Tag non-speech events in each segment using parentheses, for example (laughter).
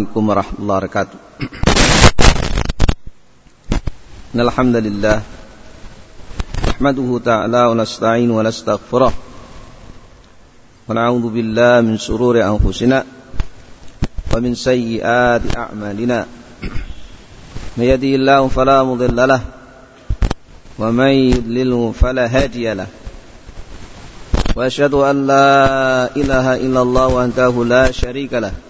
عليكم ورحمة الله وبركاته إن الحمد لله نحمده تعالى ونستعين ونستغفره ونعوذ بالله من شرور أنفسنا ومن سيئات أعمالنا من يهده الله فلا مضل له ومن يضلله فلا هادي له وأشهد أن لا إله إلا الله وأنته لا شريك له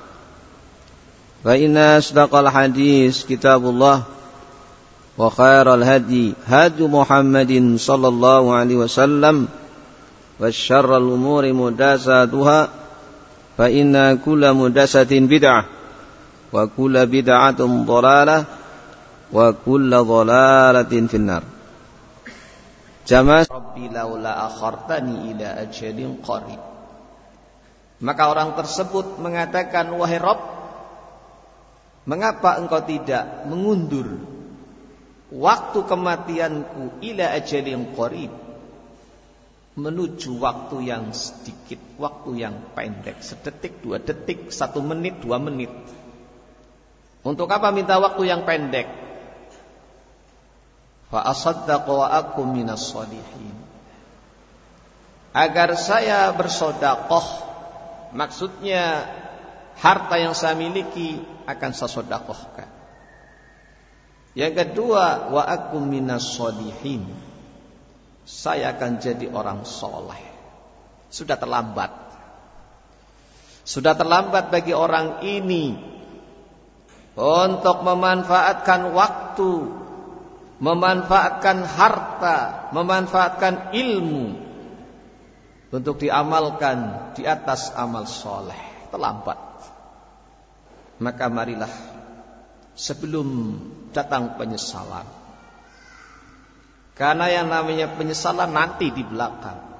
فإن أصدق الحديث كتاب الله وخير الهدي هدي محمد صلى الله عليه وسلم والشر الأمور مداساتها فإن كل مدسة بدعة وكل بدعة ضلالة وكل ضلالة في النار Jamaah Rabbi laula akhartani ila ajalin qarib. Maka orang tersebut mengatakan wahai Rabb mengapa engkau tidak mengundur waktu kematianku ila ajalin qarib menuju waktu yang sedikit, waktu yang pendek, sedetik, dua detik, satu menit, dua menit. Untuk apa minta waktu yang pendek? fa asaddaqa wa akum minas solihin agar saya bersodakoh maksudnya harta yang saya miliki akan saya sodakohkan yang kedua wa akum minas solihin saya akan jadi orang soleh sudah terlambat sudah terlambat bagi orang ini untuk memanfaatkan waktu memanfaatkan harta, memanfaatkan ilmu untuk diamalkan di atas amal soleh. Terlambat. Maka marilah sebelum datang penyesalan. Karena yang namanya penyesalan nanti di belakang.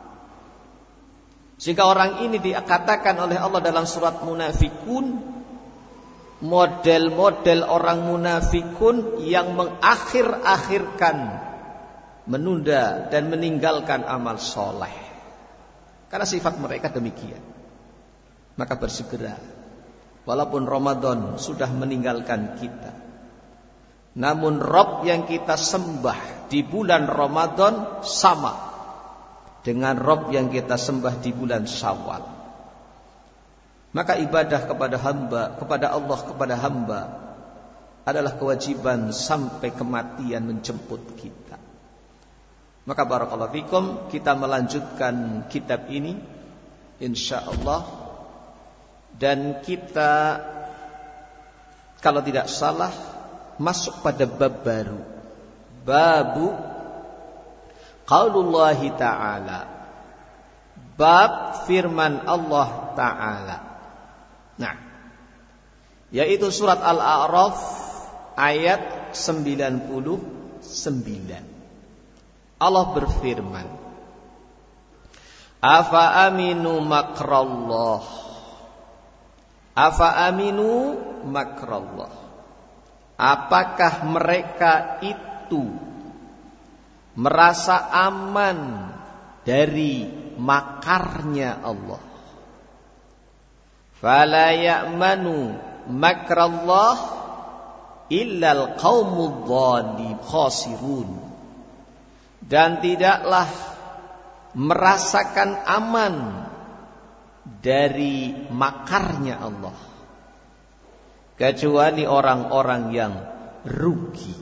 Sehingga orang ini dikatakan oleh Allah dalam surat munafikun model-model orang munafikun yang mengakhir-akhirkan menunda dan meninggalkan amal soleh karena sifat mereka demikian maka bersegera walaupun Ramadan sudah meninggalkan kita. Namun Rob yang kita sembah di bulan Ramadan sama dengan Rob yang kita sembah di bulan Syawal. Maka ibadah kepada hamba, kepada Allah, kepada hamba adalah kewajiban sampai kematian menjemput kita. Maka barakallahu fikum kita melanjutkan kitab ini. Insyaallah dan kita kalau tidak salah masuk pada bab baru. Babu qaulullahi ta'ala. Bab firman Allah taala. Nah, yaitu surat Al-A'raf ayat 99. Allah berfirman, Afa aminu makrallah. Afa aminu makrallah. Apakah mereka itu merasa aman dari makarnya Allah? fala ya'manu makrallah illal qaumudz zalim khasirun dan tidaklah merasakan aman dari makarnya Allah kecuali orang-orang yang rugi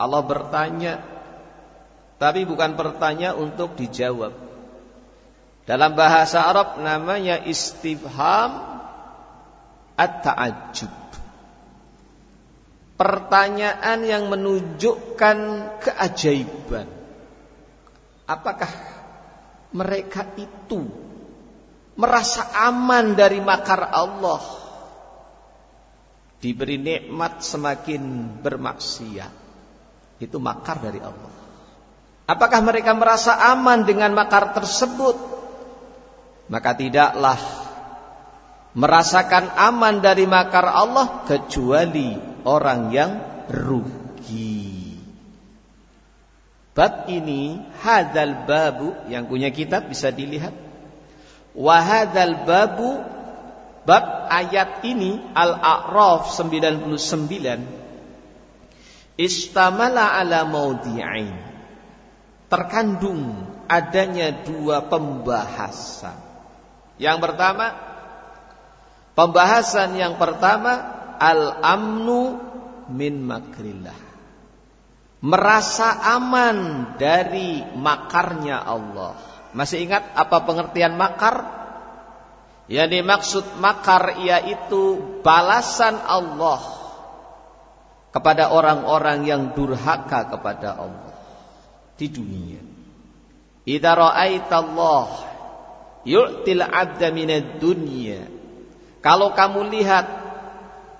Allah bertanya tapi bukan bertanya untuk dijawab. Dalam bahasa Arab namanya istifham at-ta'ajjub. Pertanyaan yang menunjukkan keajaiban. Apakah mereka itu merasa aman dari makar Allah? Diberi nikmat semakin bermaksiat. Itu makar dari Allah. Apakah mereka merasa aman dengan makar tersebut? Maka tidaklah merasakan aman dari makar Allah kecuali orang yang rugi. Bab ini hadal babu yang punya kitab bisa dilihat. Wahadal babu bab ayat ini Al-A'raf 99 istamala ala maudi'ain terkandung adanya dua pembahasan. Yang pertama Pembahasan yang pertama al-amnu min makrillah. Merasa aman dari makarnya Allah. Masih ingat apa pengertian makar? Yang dimaksud makar yaitu balasan Allah kepada orang-orang yang durhaka kepada Allah di dunia. Idza ra'aitallah yu'til 'abda minad dunya kalau kamu lihat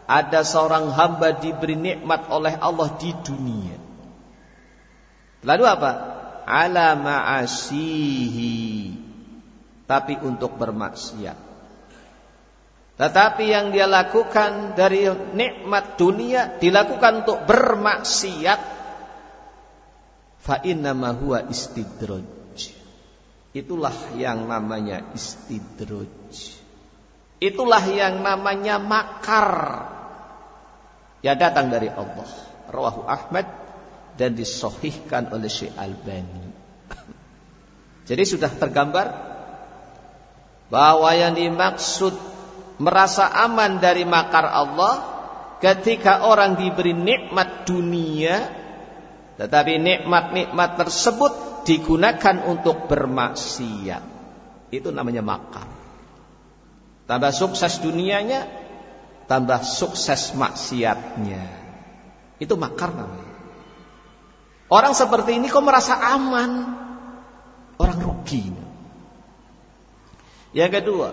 ada seorang hamba diberi nikmat oleh Allah di dunia. Lalu apa? Ala ma'asihi. Tapi untuk bermaksiat. Tetapi yang dia lakukan dari nikmat dunia dilakukan untuk bermaksiat. Fa innama huwa istidraj. Itulah yang namanya istidraj. Itulah yang namanya makar. Ya datang dari Allah. Rawahu Ahmad dan disohihkan oleh Syekh Albani. (coughs) Jadi sudah tergambar bahwa yang dimaksud merasa aman dari makar Allah ketika orang diberi nikmat dunia tetapi nikmat-nikmat tersebut digunakan untuk bermaksiat. Itu namanya makar. Tambah sukses dunianya, tambah sukses maksiatnya. Itu makar namanya. Orang seperti ini kok merasa aman? Orang rugi. Yang kedua,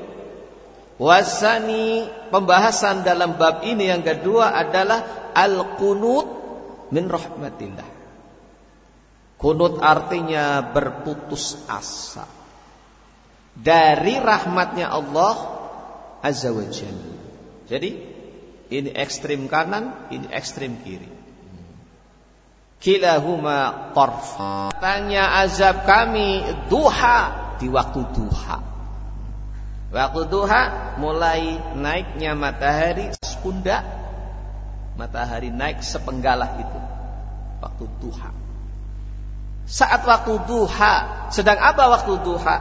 wasani pembahasan dalam bab ini yang kedua adalah al-qunut min rahmatillah. Kunut artinya berputus asa. Dari rahmatnya Allah Azza wa Jalla. Jadi ini ekstrim kanan, ini ekstrim kiri. Kilahuma qarfa. Tanya azab kami duha di waktu duha. Waktu duha mulai naiknya matahari sepundak. Matahari naik sepenggalah itu. Waktu duha. Saat waktu duha, sedang apa waktu duha?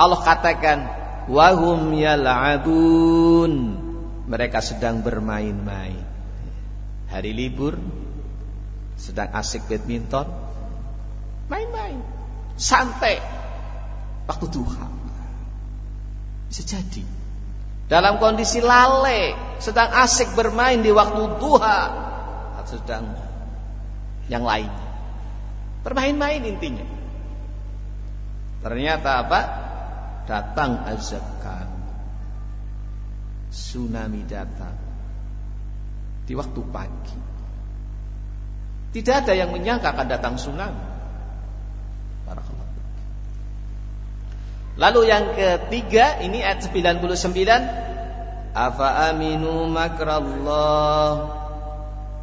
Allah katakan wahum yal'abun mereka sedang bermain-main hari libur sedang asik badminton. Main-main. Santai. Waktu duha. Bisa jadi. Dalam kondisi lalai sedang asik bermain di waktu duha. Atau sedang yang lainnya bermain-main intinya. Ternyata apa? Datang azab kami. Tsunami datang. Di waktu pagi. Tidak ada yang menyangka akan datang tsunami. Lalu yang ketiga ini ayat 99 Afa aminu makrallah?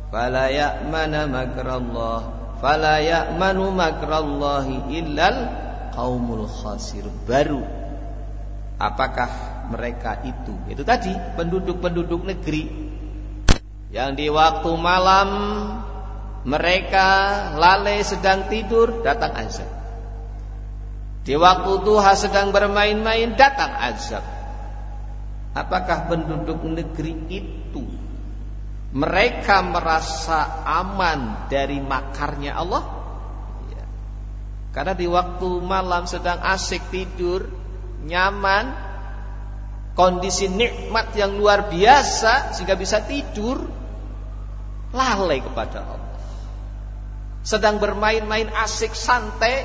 Fala ya'mana makrallah? Fala ya'manu makrallahi illal qaumul khasir baru Apakah mereka itu? Itu tadi penduduk-penduduk negeri. Yang di waktu malam mereka lalai sedang tidur datang azab. Di waktu duha sedang bermain-main datang azab. Apakah penduduk negeri itu mereka merasa aman dari makarnya Allah ya. karena di waktu malam sedang asik tidur nyaman kondisi nikmat yang luar biasa sehingga bisa tidur lalai kepada Allah sedang bermain-main asik santai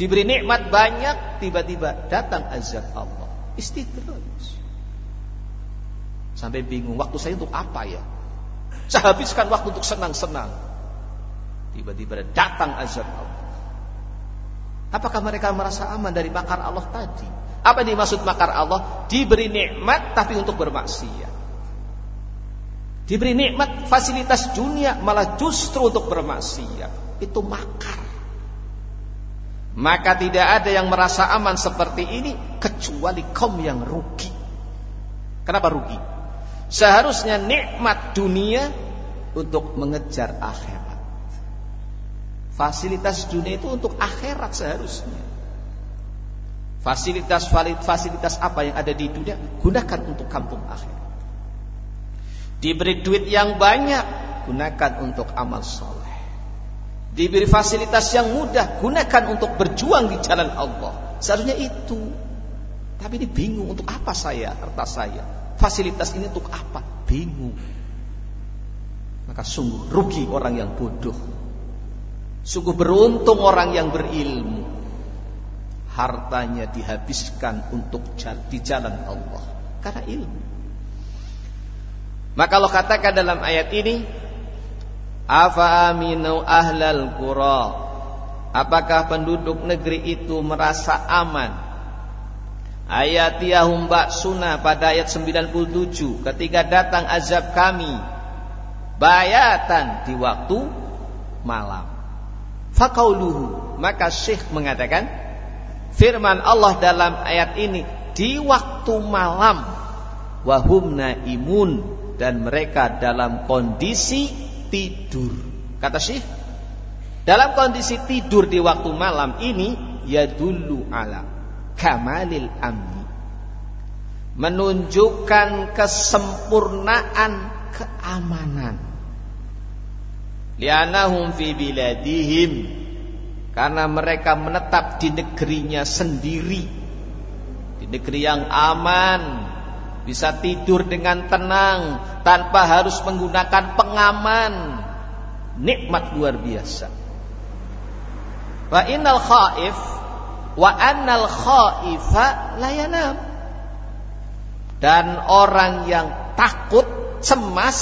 diberi nikmat banyak tiba-tiba datang azab Allah istidraj sampai bingung waktu saya untuk apa ya saya habiskan waktu untuk senang-senang. Tiba-tiba datang azab Allah. Apakah mereka merasa aman dari makar Allah tadi? Apa yang dimaksud makar Allah? Diberi nikmat tapi untuk bermaksiat. Diberi nikmat fasilitas dunia malah justru untuk bermaksiat. Itu makar. Maka tidak ada yang merasa aman seperti ini kecuali kaum yang rugi. Kenapa rugi? Seharusnya nikmat dunia untuk mengejar akhirat. Fasilitas dunia itu untuk akhirat seharusnya. Fasilitas fasilitas apa yang ada di dunia gunakan untuk kampung akhirat. Diberi duit yang banyak gunakan untuk amal soleh. Diberi fasilitas yang mudah gunakan untuk berjuang di jalan Allah. Seharusnya itu. Tapi ini bingung untuk apa saya harta saya fasilitas ini untuk apa? Bingung. Maka sungguh rugi orang yang bodoh. Sungguh beruntung orang yang berilmu. Hartanya dihabiskan untuk di jalan Allah. Karena ilmu. Maka Allah katakan dalam ayat ini, Afa aminu ahlal qura. Apakah penduduk negeri itu merasa aman Ayat Ayatiyahum ba'suna pada ayat 97 ketika datang azab kami bayatan di waktu malam. Fakauluhu maka Syekh mengatakan firman Allah dalam ayat ini di waktu malam wahum naimun dan mereka dalam kondisi tidur. Kata Syekh dalam kondisi tidur di waktu malam ini ya dulu alam kamalil amni. Menunjukkan kesempurnaan keamanan. Lianahum fi biladihim. Karena mereka menetap di negerinya sendiri. Di negeri yang aman bisa tidur dengan tenang tanpa harus menggunakan pengaman. Nikmat luar biasa. Wa innal khaif wa annal khaifa layanam dan orang yang takut cemas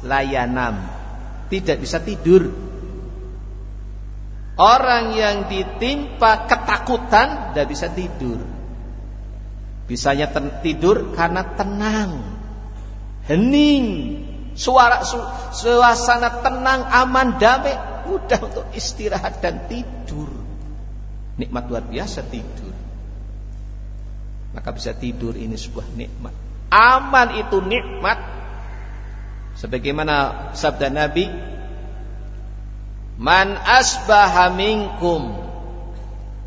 layanam tidak bisa tidur. Orang yang ditimpa ketakutan tidak bisa tidur bisanya tidur karena tenang hening suara su suasana tenang aman damai mudah untuk istirahat dan tidur Nikmat luar biasa tidur. Maka bisa tidur ini sebuah nikmat. Aman itu nikmat. Sebagaimana sabda Nabi, "Man asbaha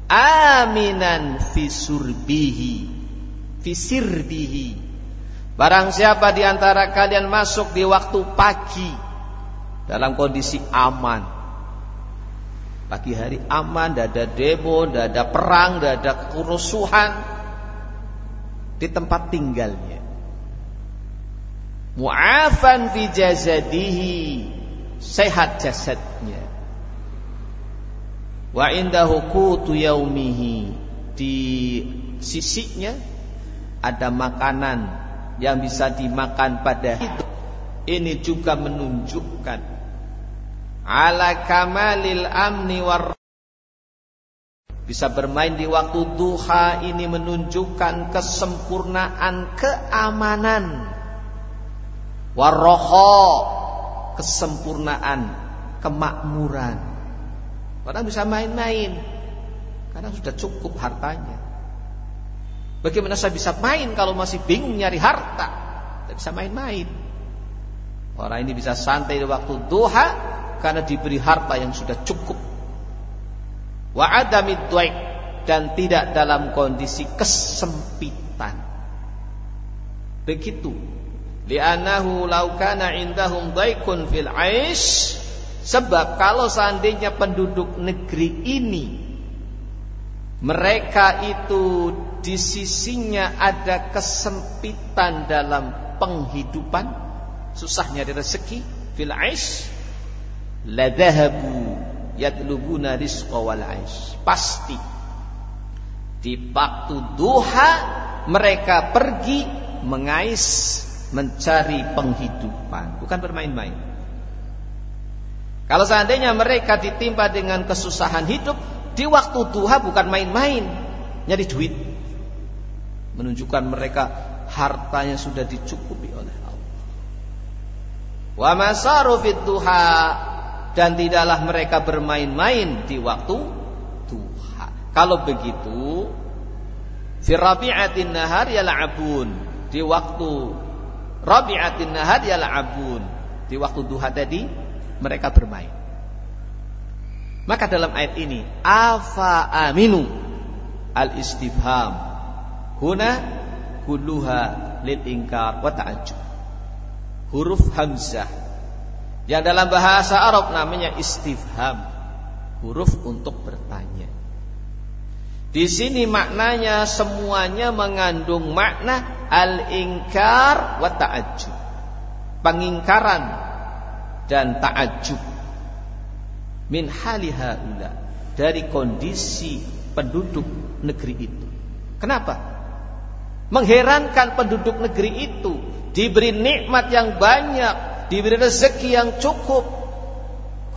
aminan fi surbihi fi sirbihi." Barang siapa di antara kalian masuk di waktu pagi dalam kondisi aman, Pagi hari aman, tidak ada demo, tidak ada perang, tidak ada kerusuhan di tempat tinggalnya. Mu'afan fi jazadihi, sehat jasadnya. Wa indahu qutu yaumihi, di sisinya ada makanan yang bisa dimakan pada itu. Ini juga menunjukkan ala kamalil amni war bisa bermain di waktu duha ini menunjukkan kesempurnaan keamanan. Warroho kesempurnaan kemakmuran. Orang bisa main-main karena sudah cukup hartanya bagaimana saya bisa main kalau masih bingung nyari harta tidak bisa main-main orang ini bisa santai di waktu duha karena diberi harta yang sudah cukup. Wa adamid dan tidak dalam kondisi kesempitan. Begitu li'annahu law kana indahum daikun fil aish sebab kalau seandainya penduduk negeri ini mereka itu di sisinya ada kesempitan dalam penghidupan. Susahnya di rezeki. Fil aish ladhahabu yatlubuna rizqa wal aish. Pasti. Di waktu duha mereka pergi mengais mencari penghidupan, bukan bermain-main. Kalau seandainya mereka ditimpa dengan kesusahan hidup di waktu duha bukan main-main, nyari duit. Menunjukkan mereka hartanya sudah dicukupi oleh Allah. Wa masaru duha dan tidaklah mereka bermain-main di waktu kalau begitu, fi rabi'atin nahar yal'abun. Di waktu rabi'atin nahar yal'abun. Di waktu duha tadi mereka bermain. Maka dalam ayat ini afa aminu al istifham huna kulluha lil ingkar wa ta'ajjub. Huruf hamzah yang dalam bahasa Arab namanya istifham. Huruf untuk bertanya. Di sini maknanya semuanya mengandung makna al-ingkar wa ta'ajjub. Pengingkaran dan ta'ajjub. Min haliha. Dari kondisi penduduk negeri itu. Kenapa? Mengherankan penduduk negeri itu. Diberi nikmat yang banyak. Diberi rezeki yang cukup.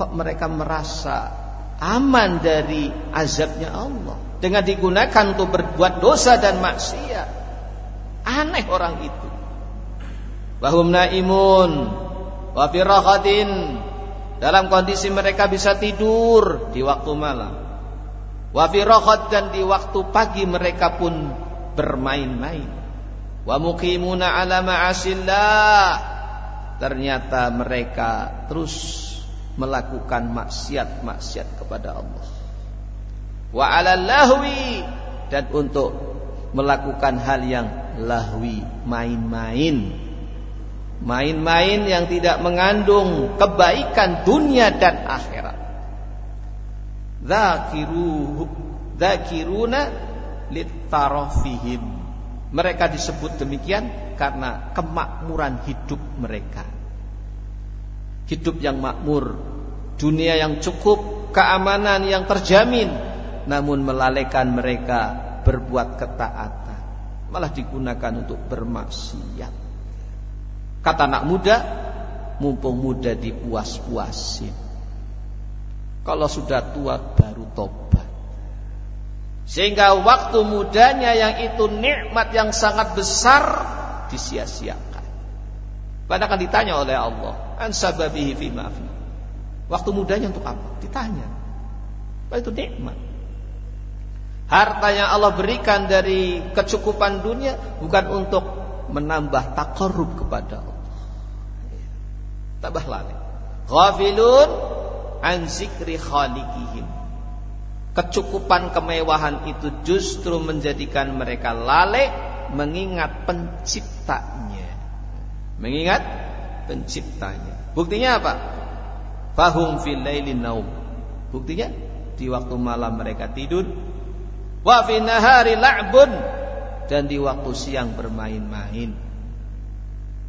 Kok mereka merasa aman dari azabnya Allah? dengan digunakan untuk berbuat dosa dan maksiat. Aneh orang itu. Wahum naimun wa dalam kondisi mereka bisa tidur di waktu malam. Wa firaqat dan di waktu pagi mereka pun bermain-main. Wa muqimuna ala ma'asillah. Ternyata mereka terus melakukan maksiat-maksiat kepada Allah wa 'alal lahwi dan untuk melakukan hal yang lahwi, main-main. Main-main yang tidak mengandung kebaikan dunia dan akhirat. Dzakiruhu dzakiruna litarafihim. Mereka disebut demikian karena kemakmuran hidup mereka. Hidup yang makmur, dunia yang cukup, keamanan yang terjamin, namun melalaikan mereka berbuat ketaatan malah digunakan untuk bermaksiat kata anak muda mumpung muda dipuas-puasin. Kalau sudah tua baru tobat. Sehingga waktu mudanya yang itu nikmat yang sangat besar disia-siakan. Padahal akan ditanya oleh Allah an sababihi fi waktu mudanya untuk apa? Ditanya. Itu nikmat? Harta yang Allah berikan dari kecukupan dunia bukan untuk menambah takarub kepada Allah. Tabah lalai. Ghafilun an zikri khaliqihim. Kecukupan kemewahan itu justru menjadikan mereka lalai mengingat penciptanya. Mengingat penciptanya. Buktinya apa? Fahum fil lailin naum. Buktinya di waktu malam mereka tidur Wa fi nahari la'bun dan di waktu siang bermain-main.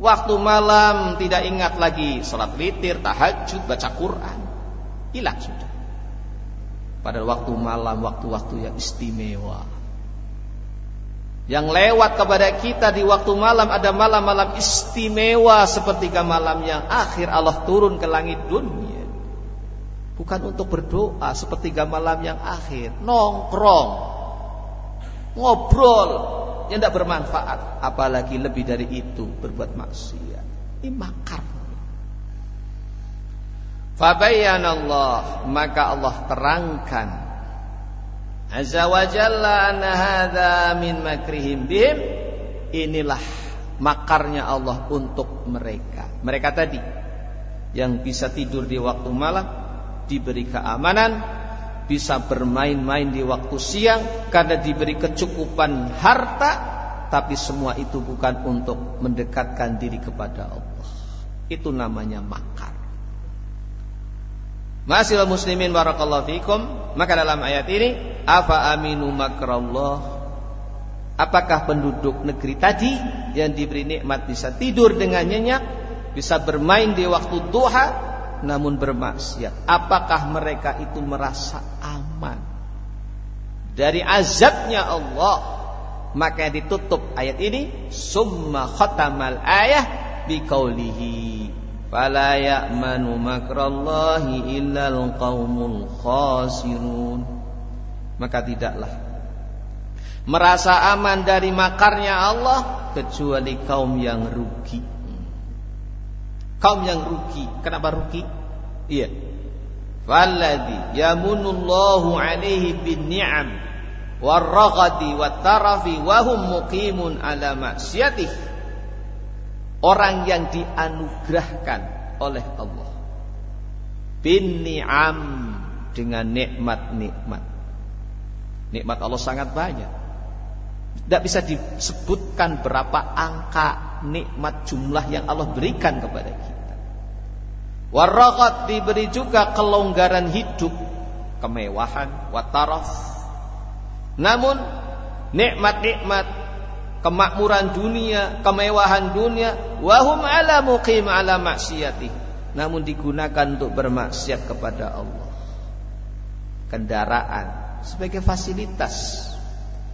Waktu malam tidak ingat lagi salat witir, tahajud, baca Quran. Hilang sudah. Pada waktu malam waktu-waktu yang istimewa. Yang lewat kepada kita di waktu malam ada malam-malam istimewa seperti malam yang akhir Allah turun ke langit dunia. Bukan untuk berdoa seperti malam yang akhir, nongkrong ngobrol yang tidak bermanfaat. Apalagi lebih dari itu berbuat maksiat. Ini makar. Fabayyanallah maka Allah terangkan. Azza wa jalla anna hadza min makrihim bihim. Inilah makarnya Allah untuk mereka. Mereka tadi yang bisa tidur di waktu malam diberi keamanan bisa bermain-main di waktu siang karena diberi kecukupan harta tapi semua itu bukan untuk mendekatkan diri kepada Allah. Itu namanya makar. Masih muslimin barakallahu fikum. Maka dalam ayat ini, apa aminu makrallah? Apakah penduduk negeri tadi yang diberi nikmat bisa tidur dengan nyenyak, bisa bermain di waktu duha, namun bermaksiat? Apakah mereka itu merasa aman dari azabnya Allah? Maka ditutup ayat ini, summa khatamal ayah biqaulihi fala ya'manu makrallahi illal qaumul khasirun maka tidaklah merasa aman dari makarnya Allah kecuali kaum yang rugi kaum yang rugi kenapa rugi iya falladhi yamunullahu alaihi bin ni'am warraghadi wattarafi wa hum muqimun ala maksiatih orang yang dianugerahkan oleh Allah bin ni'am dengan nikmat-nikmat. Nikmat Allah sangat banyak. Tidak bisa disebutkan berapa angka nikmat jumlah yang Allah berikan kepada kita. Warakat diberi juga kelonggaran hidup, kemewahan, wataraf. Namun nikmat-nikmat kemakmuran dunia, kemewahan dunia, wahum ala muqim ala maksiati. Namun digunakan untuk bermaksiat kepada Allah. Kendaraan sebagai fasilitas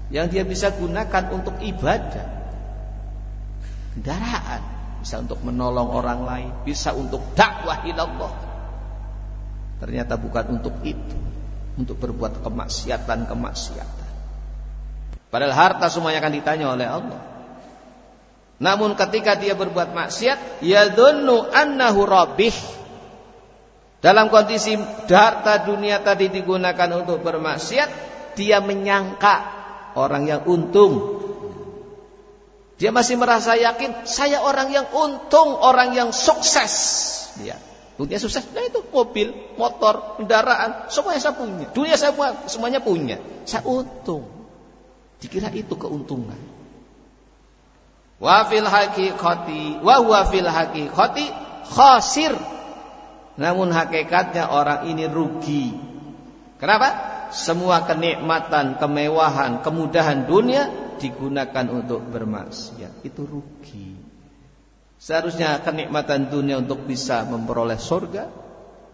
yang dia bisa gunakan untuk ibadah. Kendaraan bisa untuk menolong orang lain, bisa untuk dakwah ilallah. Ternyata bukan untuk itu, untuk berbuat kemaksiatan-kemaksiatan. Padahal harta semuanya akan ditanya oleh Allah. Namun ketika dia berbuat maksiat, yadunnu annahu rabih. Dalam kondisi harta dunia tadi digunakan untuk bermaksiat, dia menyangka orang yang untung. Dia masih merasa yakin, saya orang yang untung, orang yang sukses. Dia dunia sukses, nah itu mobil, motor, kendaraan, semuanya saya punya. Dunia saya semuanya punya. Saya untung. Dikira itu keuntungan. Wa fil haqiqati wa huwa fil haqiqati khasir. Namun hakikatnya orang ini rugi. Kenapa? Semua kenikmatan, kemewahan, kemudahan dunia digunakan untuk bermaksiat. Itu rugi. Seharusnya kenikmatan dunia untuk bisa memperoleh surga.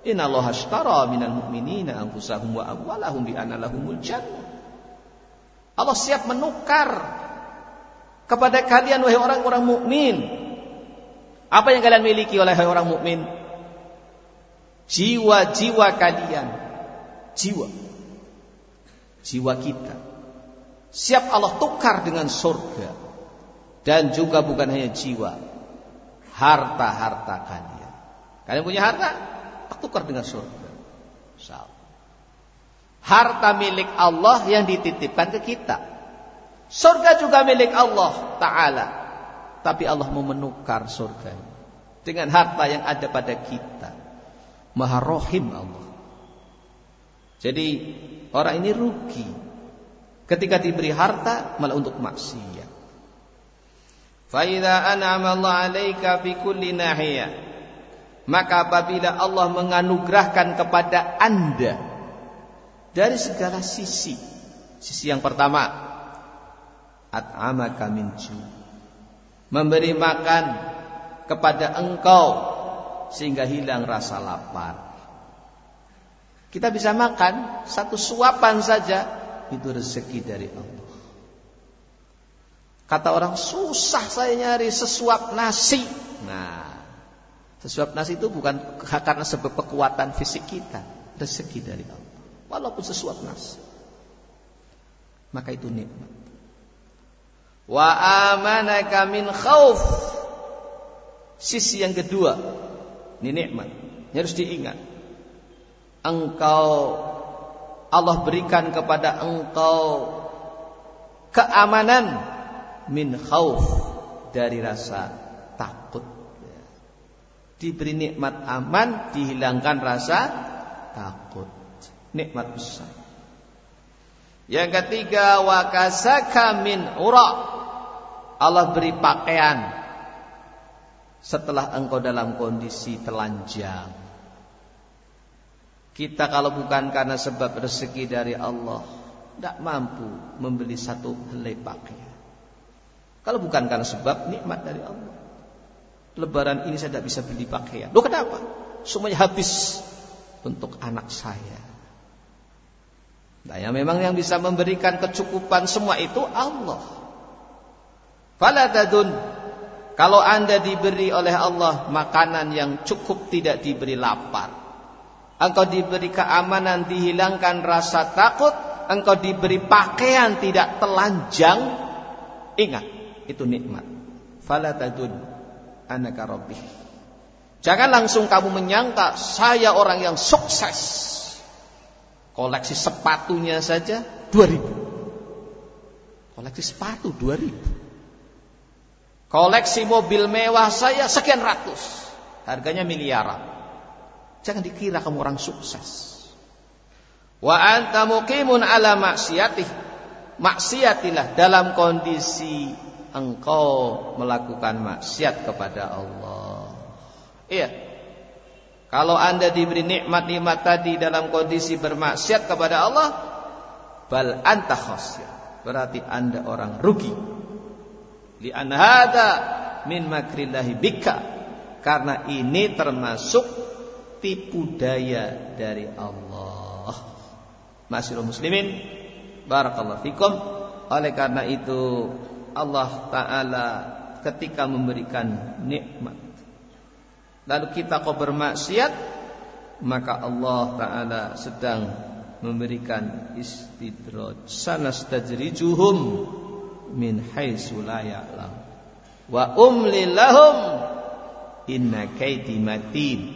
Innallaha ashtara minal mu'minina anfusahum wa amwalahum bi anna lahumul jannah. Allah siap menukar kepada kalian wahai orang-orang mukmin. Apa yang kalian miliki oleh orang mukmin? Jiwa-jiwa kalian. Jiwa. Jiwa kita. Siap Allah tukar dengan surga. Dan juga bukan hanya jiwa. Harta-harta kalian. Kalian punya harta? Tukar dengan surga. Salah harta milik Allah yang dititipkan ke kita. Surga juga milik Allah Ta'ala. Tapi Allah mau menukar surga dengan harta yang ada pada kita. Maha rohim Allah. Jadi orang ini rugi ketika diberi harta malah untuk maksiat. Faida an'ama Allah fi kulli nahiyah. Maka apabila Allah menganugerahkan kepada Anda dari segala sisi. Sisi yang pertama, at'amaka min Memberi makan kepada engkau sehingga hilang rasa lapar. Kita bisa makan satu suapan saja itu rezeki dari Allah. Kata orang susah saya nyari sesuap nasi. Nah, sesuap nasi itu bukan karena sebab kekuatan fisik kita, rezeki dari Allah walaupun sesuap nasi. Maka itu nikmat. Wa amanaka min khauf. Sisi yang kedua, ini nikmat. Ini harus diingat. Engkau Allah berikan kepada engkau keamanan min khauf dari rasa takut. Diberi nikmat aman, dihilangkan rasa takut nikmat besar. Yang ketiga wa kasaka min ura Allah beri pakaian setelah engkau dalam kondisi telanjang. Kita kalau bukan karena sebab rezeki dari Allah, tidak mampu membeli satu helai pakaian. Kalau bukan karena sebab nikmat dari Allah. Lebaran ini saya tidak bisa beli pakaian. Loh kenapa? Semuanya habis untuk anak saya. Nah, yang memang yang bisa memberikan kecukupan semua itu Allah. Faladadun kalau Anda diberi oleh Allah makanan yang cukup tidak diberi lapar. Engkau diberi keamanan dihilangkan rasa takut, engkau diberi pakaian tidak telanjang. Ingat, itu nikmat. Faladadun anaka rabbih. Jangan langsung kamu menyangka saya orang yang sukses. Koleksi sepatunya saja 2000. Koleksi sepatu 2000. Koleksi mobil mewah saya sekian ratus. Harganya miliaran. Jangan dikira kamu orang sukses. Wa anta muqimun ala maksiatih. Maksiatilah dalam kondisi engkau melakukan maksiat kepada Allah. Iya. Kalau anda diberi nikmat-nikmat tadi dalam kondisi bermaksiat kepada Allah, bal anta khasir. Berarti anda orang rugi. Li hada min makrillahi bika. Karena ini termasuk tipu daya dari Allah. Masih muslimin, barakallahu fikum. Oleh karena itu Allah taala ketika memberikan nikmat lalu kita kau bermaksiat maka Allah taala sedang memberikan istidraj sanastajrijuhum min haitsu la wa umli lahum inna kaidi matin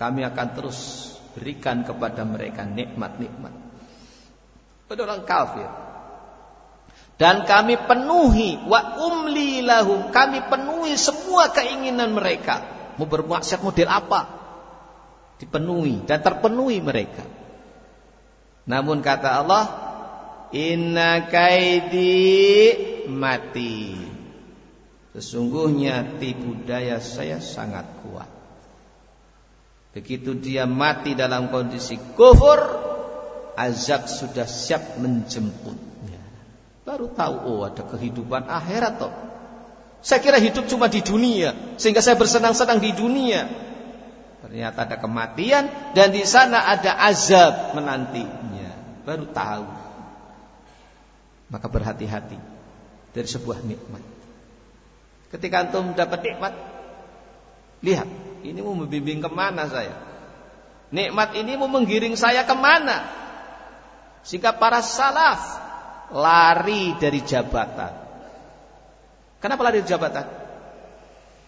kami akan terus berikan kepada mereka nikmat-nikmat pada orang kafir dan kami penuhi wa umli lahum kami penuhi semua keinginan mereka Mau bermaksiat model apa? Dipenuhi dan terpenuhi mereka. Namun kata Allah, Inna kaidi mati. Sesungguhnya tipu daya saya sangat kuat. Begitu dia mati dalam kondisi kufur, azab sudah siap menjemputnya. Baru tahu oh ada kehidupan akhirat toh. Saya kira hidup cuma di dunia, sehingga saya bersenang-senang di dunia. Ternyata ada kematian dan di sana ada azab menantinya. Baru tahu. Maka berhati-hati dari sebuah nikmat. Ketika antum dapat nikmat, lihat, ini mau membimbing ke mana saya? Nikmat ini mau menggiring saya ke mana? Sehingga para salaf lari dari jabatan Kenapa lari jabatan?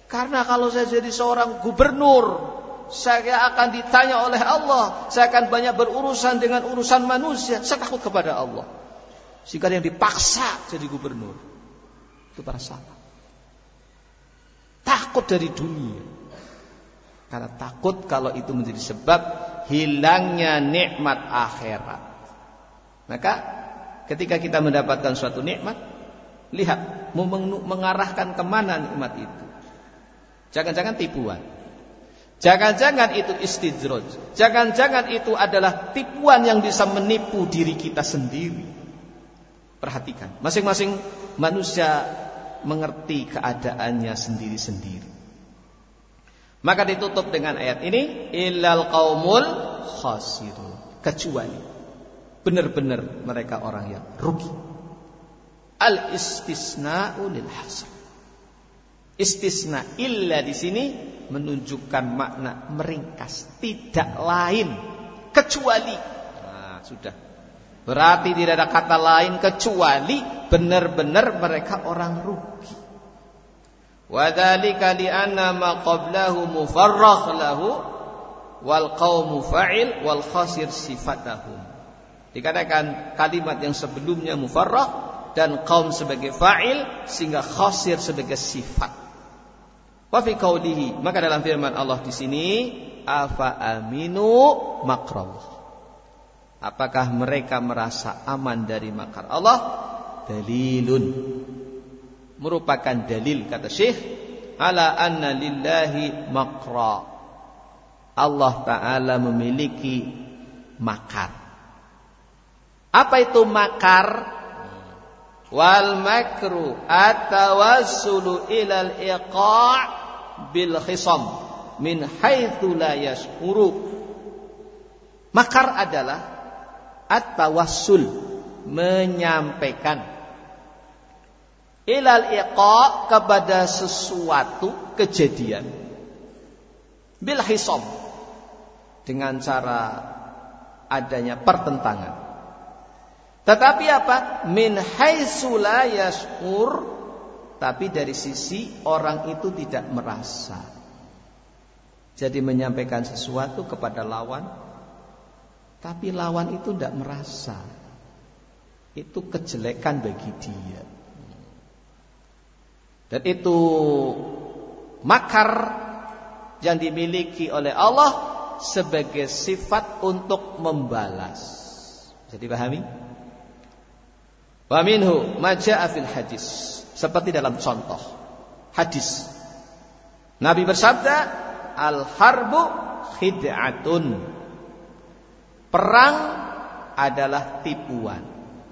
Karena kalau saya jadi seorang gubernur, saya akan ditanya oleh Allah, saya akan banyak berurusan dengan urusan manusia, saya takut kepada Allah. Sehingga yang dipaksa jadi gubernur. Itu para sahabat. Takut dari dunia. Karena takut kalau itu menjadi sebab hilangnya nikmat akhirat. Maka ketika kita mendapatkan suatu nikmat, Lihat, mau mengarahkan ke mana nikmat itu. Jangan-jangan tipuan. Jangan-jangan itu istidroj. Jangan-jangan itu adalah tipuan yang bisa menipu diri kita sendiri. Perhatikan, masing-masing manusia mengerti keadaannya sendiri-sendiri. Maka ditutup dengan ayat ini, illal qaumul khasirun. Kecuali benar-benar mereka orang yang rugi. Al istisna'u lil hasr. Istisna illa di sini menunjukkan makna meringkas, tidak lain kecuali. Nah, sudah. Berarti tidak ada kata lain kecuali benar-benar mereka orang rugi. Wadhalika li'anna ma qablahu mufarragh lahu wal qaumu fa'il wal khasir. Dikatakan kalimat yang sebelumnya mufarragh dan kaum sebagai fa'il sehingga khasir sebagai sifat. Wa fi qaulihi maka dalam firman Allah di sini afa aminu makrallah. Apakah mereka merasa aman dari makar Allah? Dalilun. Merupakan dalil kata Syekh ala anna lillahi makra. Allah taala memiliki makar. Apa itu makar? Wal makru atawassulu ilal iqa' bil khisam min haitsu la yashkuru. Makar adalah at-tawassul menyampaikan ilal iqa kepada sesuatu kejadian. Bil hisab. Dengan cara adanya pertentangan. Tetapi apa? Min haitsu la yashkur. Tapi dari sisi orang itu tidak merasa. Jadi menyampaikan sesuatu kepada lawan tapi lawan itu tidak merasa. Itu kejelekan bagi dia. Dan itu makar yang dimiliki oleh Allah sebagai sifat untuk membalas. Bisa dipahami? Wa minhu maja'a fil hadis. Seperti dalam contoh hadis. Nabi bersabda, "Al-harbu khid'atun." Perang adalah tipuan.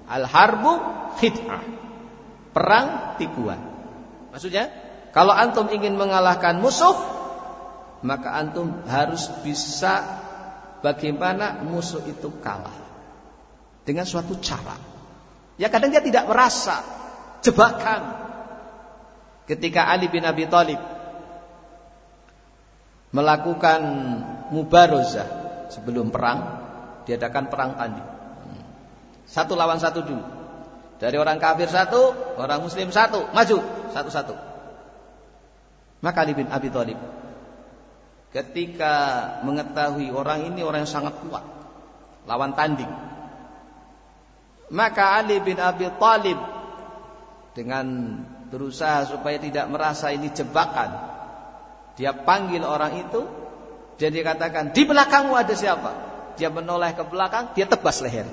Al-harbu khid'ah. Perang tipuan. Maksudnya, kalau antum ingin mengalahkan musuh, maka antum harus bisa bagaimana musuh itu kalah. Dengan suatu cara. Ya kadang dia tidak merasa jebakan. Ketika Ali bin Abi Thalib melakukan mubarozah sebelum perang, diadakan perang tanding. Satu lawan satu dulu. Dari orang kafir satu, orang muslim satu, maju satu-satu. Maka Ali bin Abi Thalib ketika mengetahui orang ini orang yang sangat kuat, lawan tanding. Maka Ali bin Abi Thalib dengan berusaha supaya tidak merasa ini jebakan, dia panggil orang itu dan dia katakan, "Di belakangmu ada siapa?" dia menoleh ke belakang, dia tebas leher.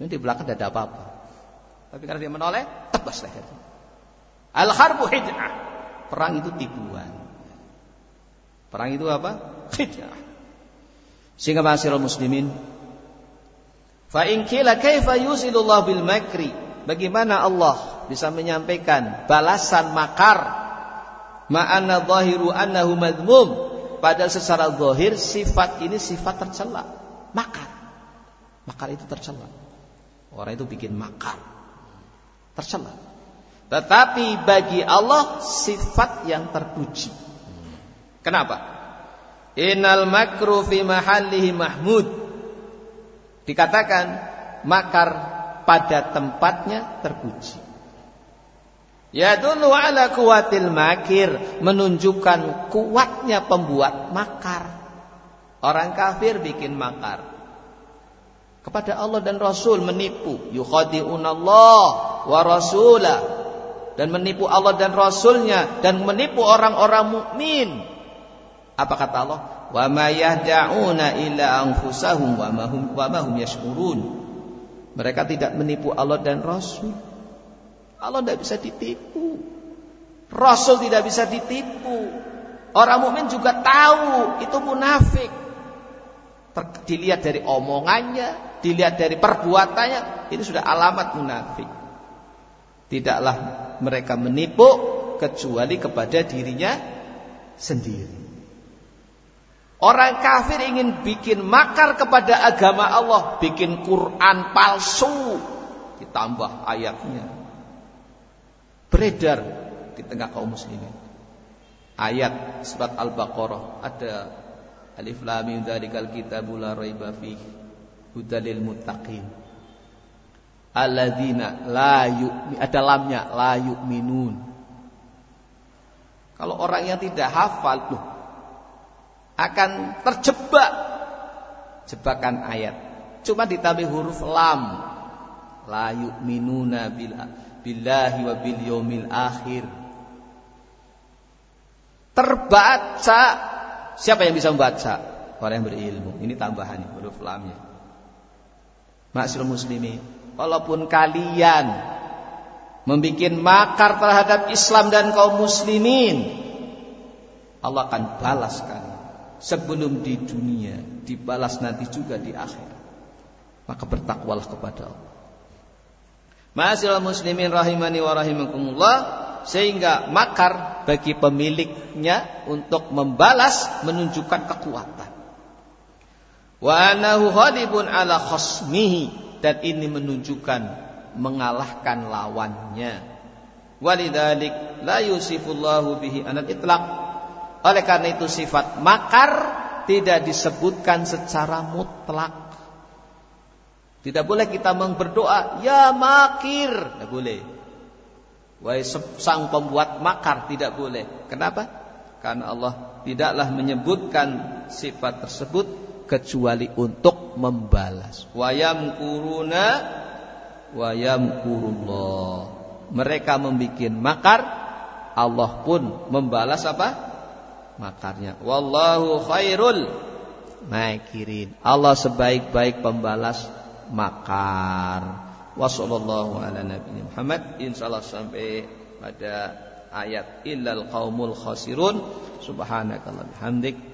Ini di belakang tidak ada apa-apa. Tapi karena dia menoleh, tebas leher. Al-harbu hid'ah. Perang itu tipuan. Perang itu apa? Hid'ah. Sehingga masyarakat muslimin Fa in kila kaifa yusilullah bil makri? Bagaimana Allah bisa menyampaikan balasan makar? Ma'anna zahiru annahu madmum Padahal secara zahir sifat ini sifat tercela. Makar. Makar itu tercela. Orang itu bikin makar. Tercela. Tetapi bagi Allah sifat yang terpuji. Kenapa? Innal makru fi mahallihi mahmud. Dikatakan makar pada tempatnya terpuji. Ya dulu ala kuatil makir menunjukkan kuatnya pembuat makar. Orang kafir bikin makar kepada Allah dan Rasul menipu. Allah wa rasulah dan menipu Allah dan Rasulnya dan menipu orang-orang mukmin. Apa kata Allah? Wa ma yahda'una illa anfusahum wa ma hum wa ma hum yashkurun. Mereka tidak menipu Allah dan Rasul Allah tidak bisa ditipu. Rasul tidak bisa ditipu. Orang mukmin juga tahu itu munafik. Dilihat dari omongannya, dilihat dari perbuatannya, ini sudah alamat munafik. Tidaklah mereka menipu kecuali kepada dirinya sendiri. Orang kafir ingin bikin makar kepada agama Allah, bikin Quran palsu, ditambah ayatnya beredar di tengah kaum muslimin. Ayat surat Al-Baqarah ada Alif Lam Mim dzalikal kitabul la raiba fihi hudalil muttaqin. Alladzina la yu'min ada lamnya la yu'minun. Kalau orang yang tidak hafal tuh akan terjebak jebakan ayat. Cuma ditambah huruf lam. La yu'minuna bil billahi wa bil yaumil akhir. Terbaca siapa yang bisa membaca? Orang yang berilmu. Ini tambahan huruf lamnya. Maksud muslimi, walaupun kalian membuat makar terhadap Islam dan kaum muslimin, Allah akan balaskan sebelum di dunia, dibalas nanti juga di akhir. Maka bertakwalah kepada Allah. Ma'asyiral muslimin rahimani wa rahimakumullah sehingga makar bagi pemiliknya untuk membalas menunjukkan kekuatan. Wa anahu ghalibun ala khasmihi dan ini menunjukkan mengalahkan lawannya. Walidzalik la yusifullahu bihi anal itlaq. Oleh karena itu sifat makar tidak disebutkan secara mutlak. Tidak boleh kita berdoa, ya makir, tidak boleh. Wahai sang pembuat makar tidak boleh. Kenapa? Karena Allah tidaklah menyebutkan sifat tersebut kecuali untuk membalas. Wayam kuruna wayam kurullah. Mereka membuat makar, Allah pun membalas apa? Makarnya. Wallahu khairul makirin. Allah sebaik-baik pembalas makar. Wassallallahu ala nabi Muhammad. Insyaallah sampai pada ayat illal qaumul khasirun. Subhanakallah bihamdik.